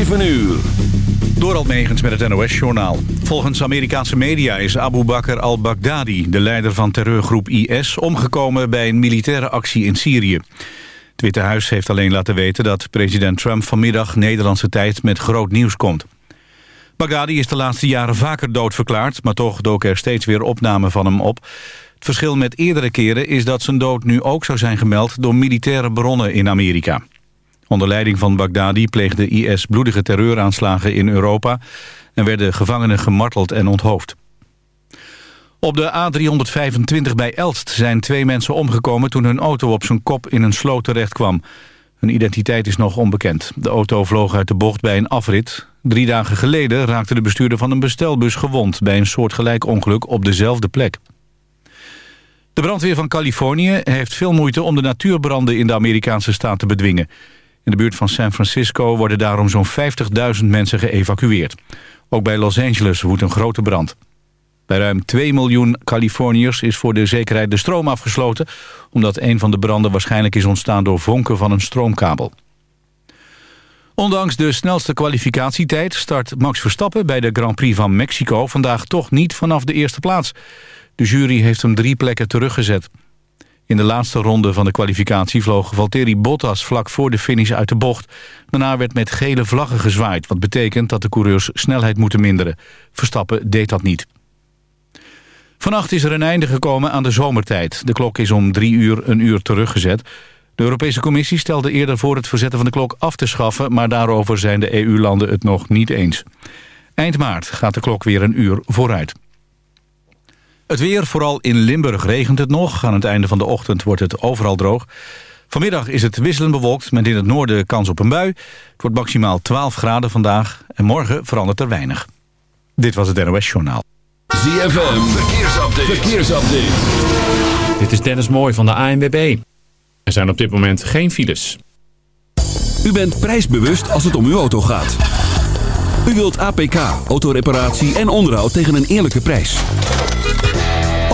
7 uur. Door Megens met het NOS-journaal. Volgens Amerikaanse media is Abu Bakr al-Baghdadi... de leider van terreurgroep IS... omgekomen bij een militaire actie in Syrië. Het Witte Huis heeft alleen laten weten dat president Trump... vanmiddag Nederlandse tijd met groot nieuws komt. Baghdadi is de laatste jaren vaker doodverklaard... maar toch dook er steeds weer opnamen van hem op. Het verschil met eerdere keren is dat zijn dood nu ook zou zijn gemeld... door militaire bronnen in Amerika. Onder leiding van Baghdadi pleegde IS bloedige terreuraanslagen in Europa... en werden gevangenen gemarteld en onthoofd. Op de A325 bij Elst zijn twee mensen omgekomen... toen hun auto op zijn kop in een sloot terecht kwam. Hun identiteit is nog onbekend. De auto vloog uit de bocht bij een afrit. Drie dagen geleden raakte de bestuurder van een bestelbus gewond... bij een soortgelijk ongeluk op dezelfde plek. De brandweer van Californië heeft veel moeite om de natuurbranden in de Amerikaanse staat te bedwingen. In de buurt van San Francisco worden daarom zo'n 50.000 mensen geëvacueerd. Ook bij Los Angeles woedt een grote brand. Bij ruim 2 miljoen Californiërs is voor de zekerheid de stroom afgesloten... omdat een van de branden waarschijnlijk is ontstaan door vonken van een stroomkabel. Ondanks de snelste kwalificatietijd start Max Verstappen bij de Grand Prix van Mexico vandaag toch niet vanaf de eerste plaats. De jury heeft hem drie plekken teruggezet. In de laatste ronde van de kwalificatie vloog Valtteri Bottas vlak voor de finish uit de bocht. Daarna werd met gele vlaggen gezwaaid, wat betekent dat de coureurs snelheid moeten minderen. Verstappen deed dat niet. Vannacht is er een einde gekomen aan de zomertijd. De klok is om drie uur een uur teruggezet. De Europese Commissie stelde eerder voor het verzetten van de klok af te schaffen... maar daarover zijn de EU-landen het nog niet eens. Eind maart gaat de klok weer een uur vooruit. Het weer, vooral in Limburg regent het nog. Aan het einde van de ochtend wordt het overal droog. Vanmiddag is het wisselend bewolkt met in het noorden kans op een bui. Het wordt maximaal 12 graden vandaag en morgen verandert er weinig. Dit was het NOS Journaal. ZFM, verkeersupdate. verkeersupdate. Dit is Dennis Mooij van de ANWB. Er zijn op dit moment geen files. U bent prijsbewust als het om uw auto gaat. U wilt APK, autoreparatie en onderhoud tegen een eerlijke prijs.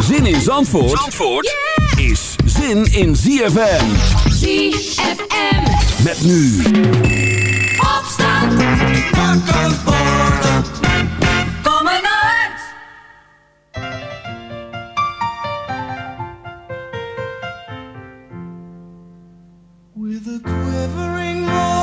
Zin in Zandvoort, Zandvoort is zin in ZFM. ZFM. Met nu Opstand. Kom maar uit. With a quivering voice,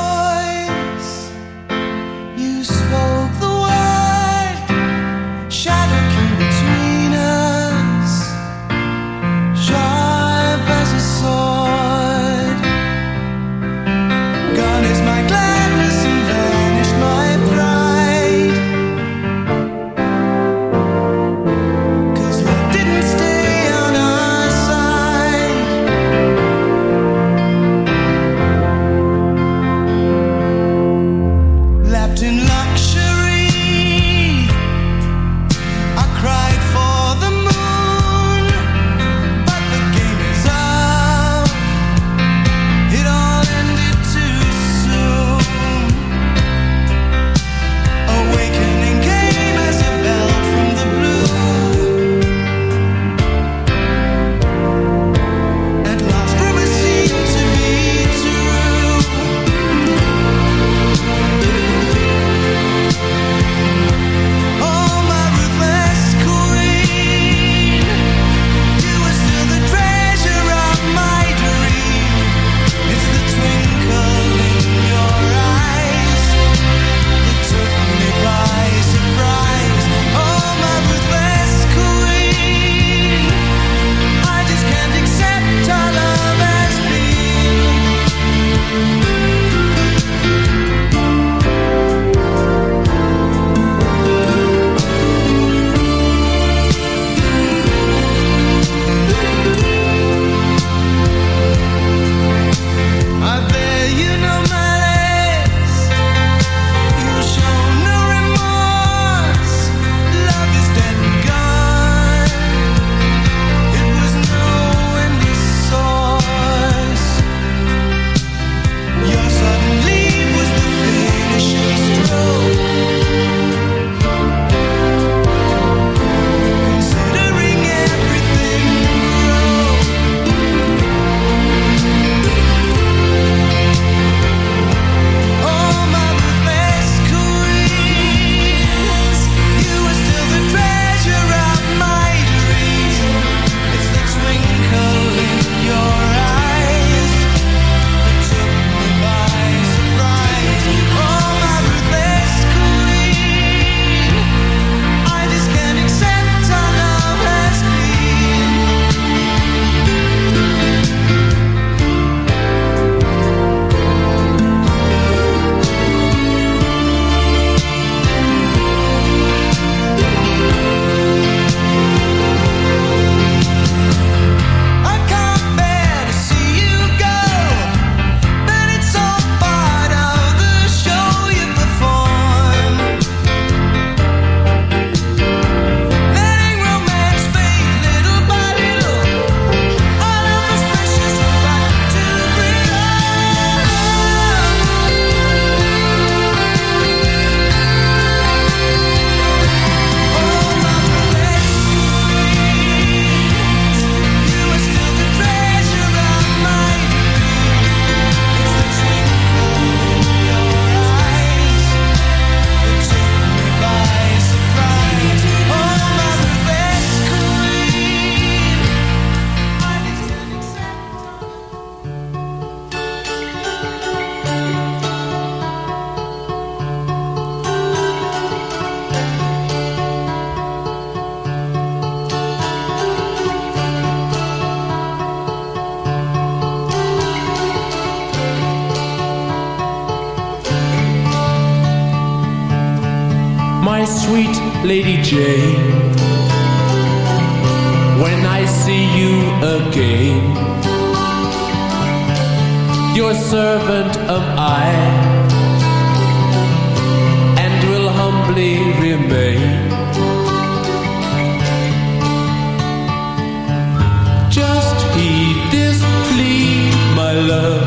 Lady Jane, when I see you again, your servant am I, and will humbly remain. Just heed this plea, my love.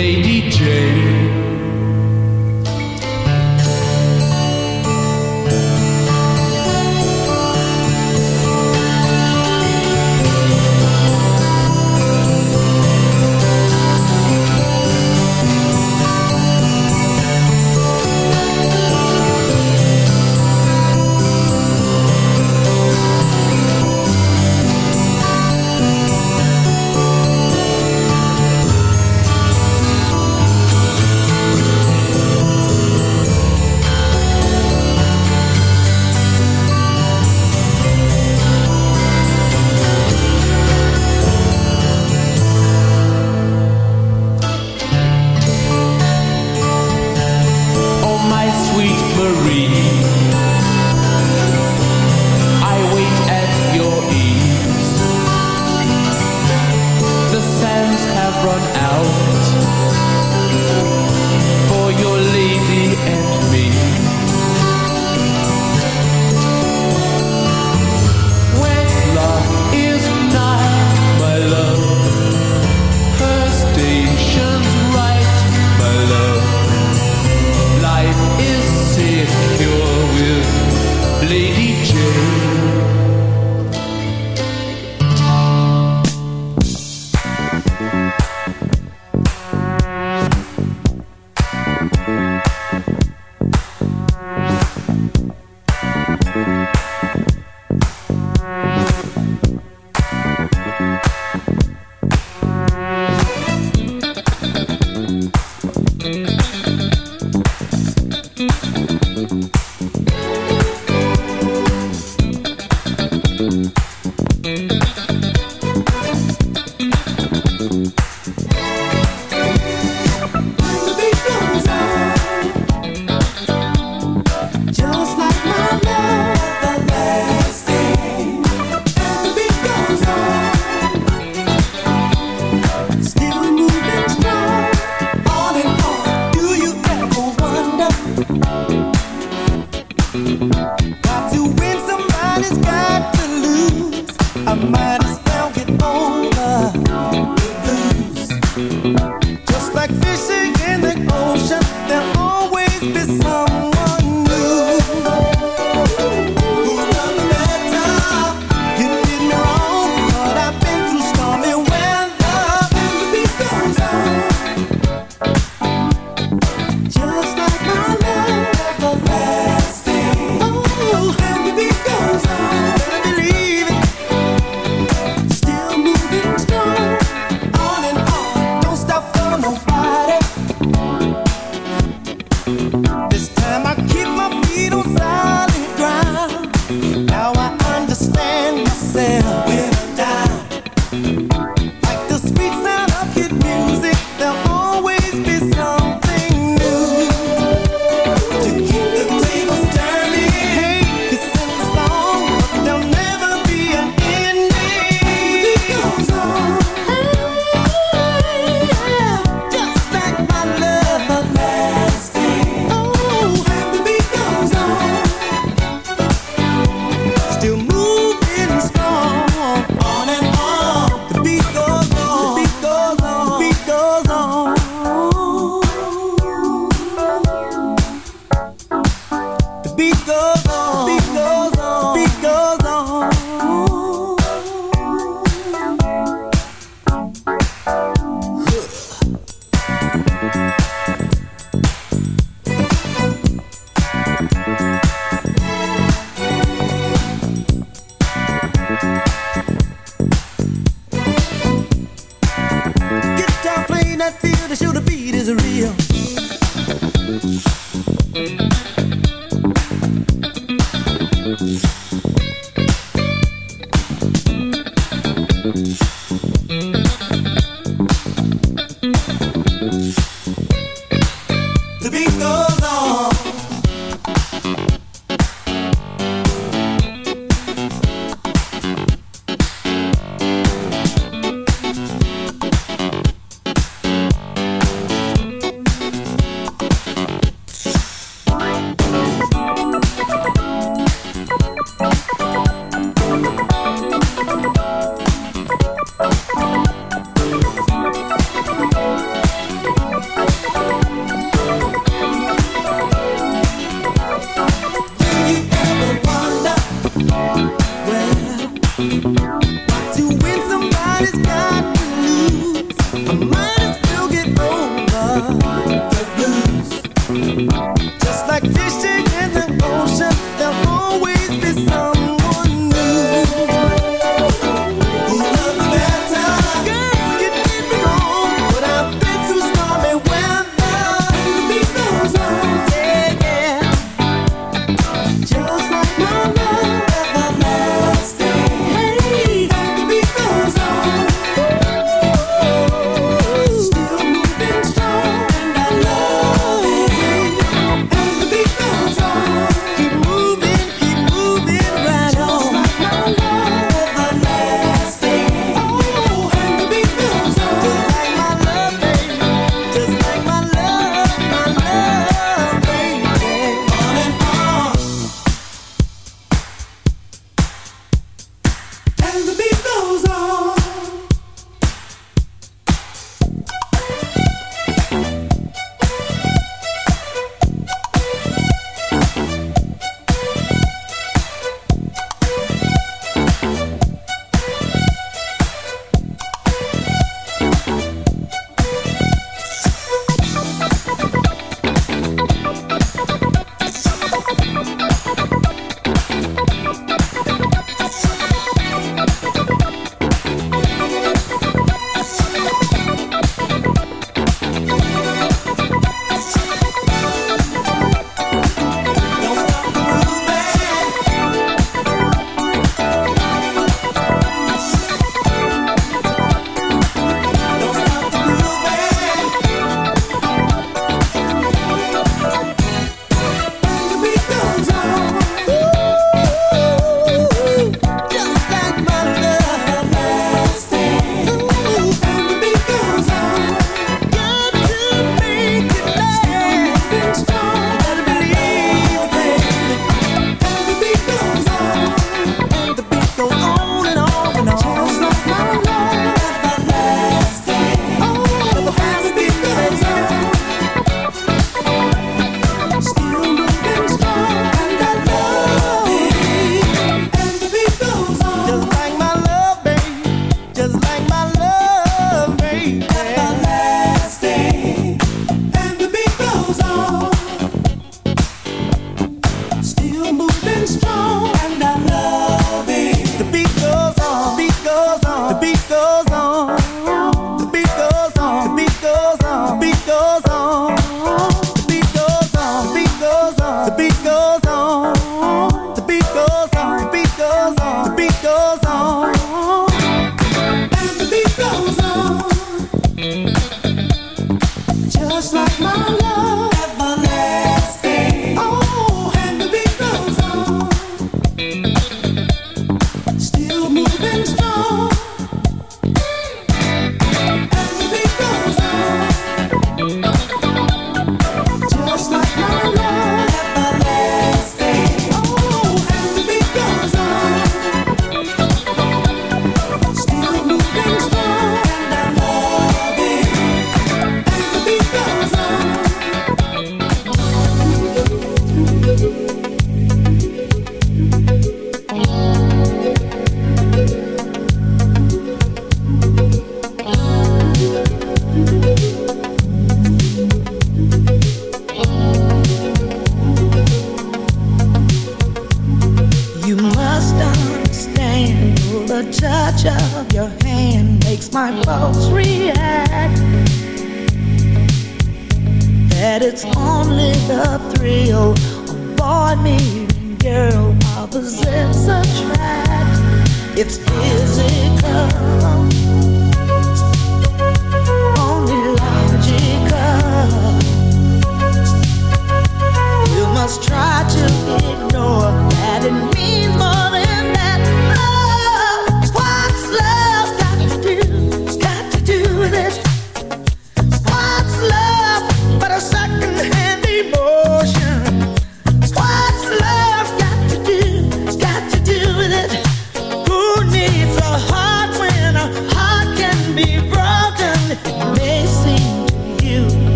Lady Jane.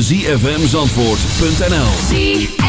www.zfmzandvoort.nl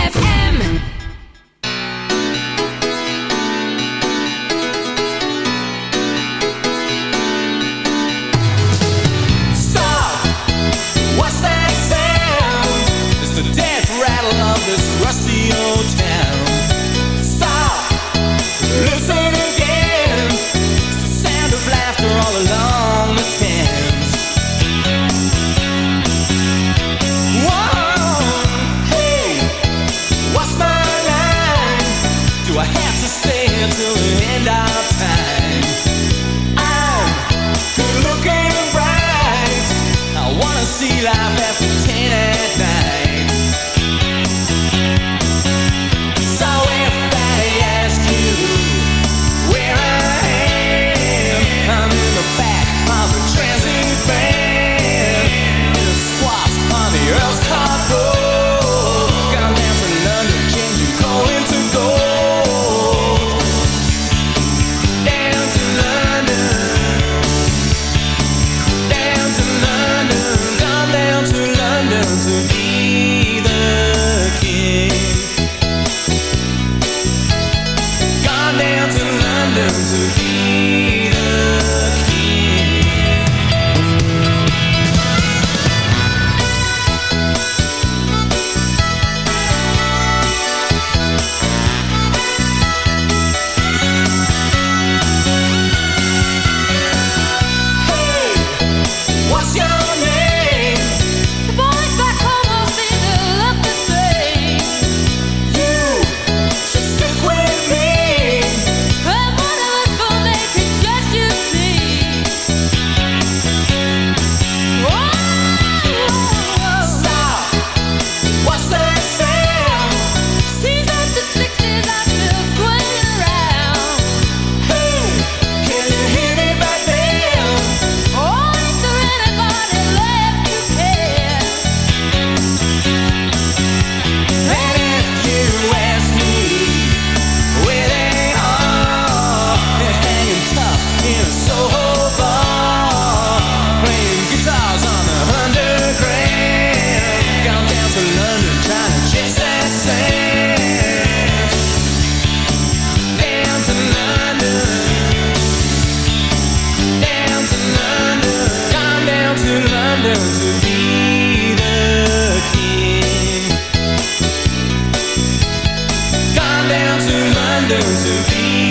To be.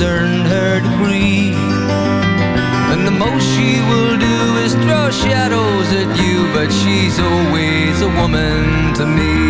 Earned her degree. And the most she will do is throw shadows at you, but she's always a woman to me.